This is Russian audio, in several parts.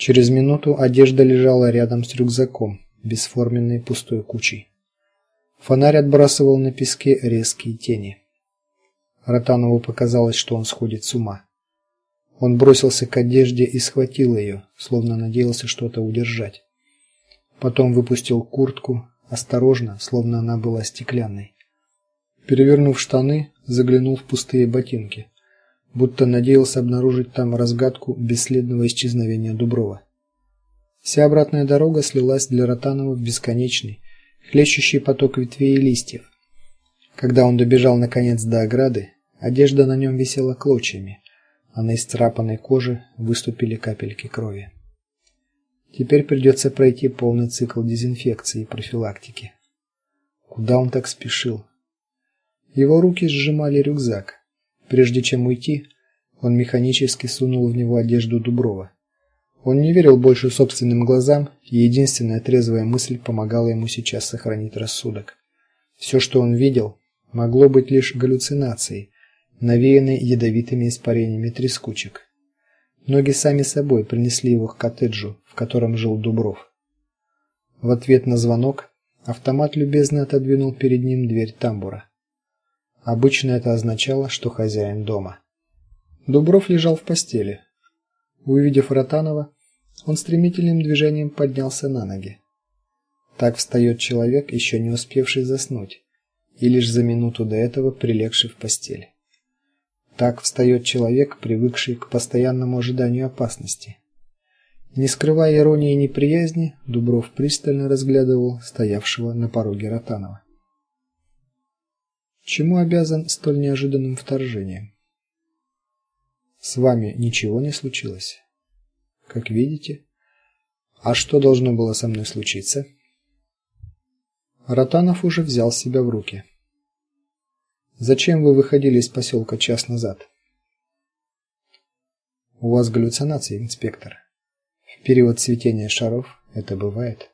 Через минуту одежда лежала рядом с рюкзаком, бесформенной пустой кучей. Фонарь отбрасывал на песке резкие тени. Ротанову показалось, что он сходит с ума. Он бросился к одежде и схватил ее, словно надеялся что-то удержать. Потом выпустил куртку, осторожно, словно она была стеклянной. Перевернув штаны, заглянул в пустые ботинки, будто надеялся обнаружить там разгадку бесследного исчезновения Дуброва. Вся обратная дорога слилась для Ротанова в бесконечный, хлещущий поток ветвей и листьев. Когда он добежал наконец до ограды, одежда на нем висела клочьями, а на исцарапанной коже выступили капельки крови. Теперь придется пройти полный цикл дезинфекции и профилактики. Куда он так спешил? Его руки сжимали рюкзак. Прежде чем уйти, он механически сунул в него одежду Дуброва. Он не верил больше собственным глазам, и единственная трезвая мысль помогала ему сейчас сохранить рассудок. Все, что он видел, могло быть лишь галлюцинацией, навеянной ядовитыми испарениями трескучек. Ноги сами собой принесли его к коттеджу, в котором жил Дубров. В ответ на звонок автомат любезно отодвинул перед ним дверь тамбура. Обычно это означало, что хозяин дома. Дубров лежал в постели. Увидев Ротанова, он стремительным движением поднялся на ноги. Так встает человек, еще не успевший заснуть, и лишь за минуту до этого прилегший в постель. Так встает человек, привыкший к постоянному ожиданию опасности. Не скрывая иронии и неприязни, Дубров пристально разглядывал стоявшего на пороге Ротанова. Чему обязан столь неожиданным вторжением? С вами ничего не случилось? Как видите. А что должно было со мной случиться? Ротанов уже взял себя в руки. Зачем вы выходили из поселка час назад? У вас галлюцинации, инспектор. В период цветения шаров это бывает.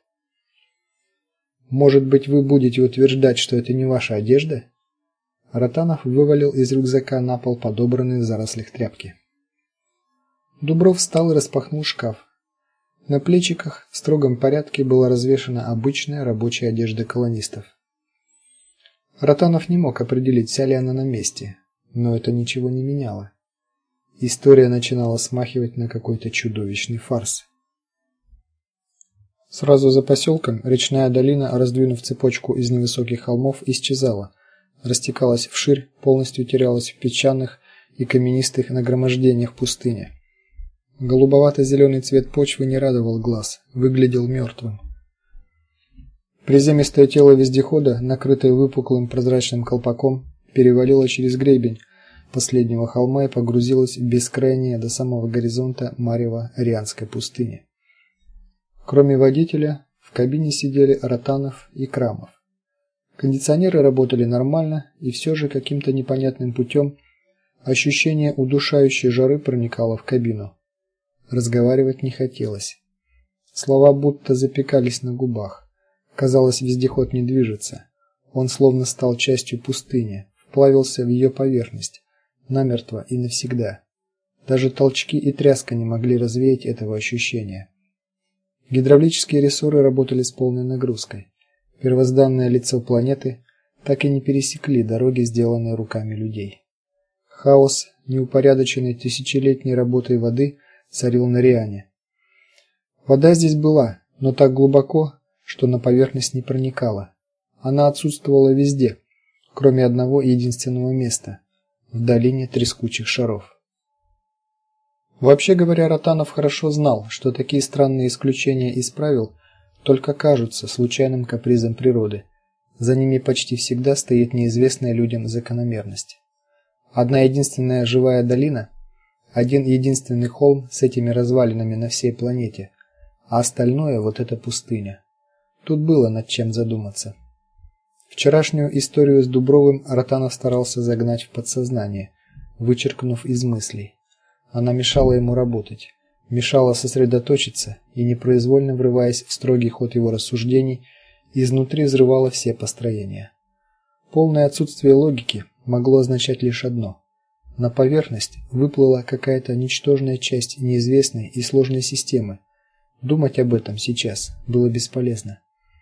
Может быть, вы будете утверждать, что это не ваша одежда? Ротанов вывалил из рюкзака на пол подобранные в зарослях тряпки. Дубров встал и распахнул шкаф. На плечиках в строгом порядке была развешана обычная рабочая одежда колонистов. Ротанов не мог определить, вся ли она на месте, но это ничего не меняло. История начинала смахивать на какой-то чудовищный фарс. Сразу за поселком речная долина, раздвинув цепочку из невысоких холмов, исчезала растекалась вширь, полностью терялась в песчаных и каменистых нагромождениях пустыни. голубовато зеленый цвет почвы не радовал глаз, выглядел мертвым. Приземистое тело вездехода, накрытое выпуклым прозрачным колпаком, перевалило через гребень последнего холма и погрузилось в бескрайнее до самого горизонта марево Рианской пустыни. Кроме водителя, в кабине сидели Ротанов и Крамов. Кондиционеры работали нормально, и все же каким-то непонятным путем ощущение удушающей жары проникало в кабину. Разговаривать не хотелось. Слова будто запекались на губах. Казалось, вездеход не движется. Он словно стал частью пустыни, вплавился в ее поверхность, намертво и навсегда. Даже толчки и тряска не могли развеять этого ощущения. Гидравлические рессоры работали с полной нагрузкой первозданное лицо планеты так и не пересекли дороги, сделанные руками людей. Хаос, неупорядоченный тысячелетней работой воды, царил на Риане. Вода здесь была, но так глубоко, что на поверхность не проникала. Она отсутствовала везде, кроме одного единственного места в долине трескучих шаров. Вообще говоря, Ротанов хорошо знал, что такие странные исключения из правил только кажутся случайным капризом природы. За ними почти всегда стоит неизвестная людям закономерность. Одна единственная живая долина, один единственный холм с этими развалинами на всей планете, а остальное вот эта пустыня. Тут было над чем задуматься. Вчерашнюю историю с Дубровым Ротанов старался загнать в подсознание, вычеркнув из мыслей. Она мешала ему работать мешало сосредоточиться и непроизвольно врываясь в строгий ход его рассуждений, изнутри взрывало все построения. Полное отсутствие логики могло означать лишь одно: на поверхность выплыла какая-то ничтожная часть неизвестной и сложной системы, Думать об этом сейчас было бесполезно.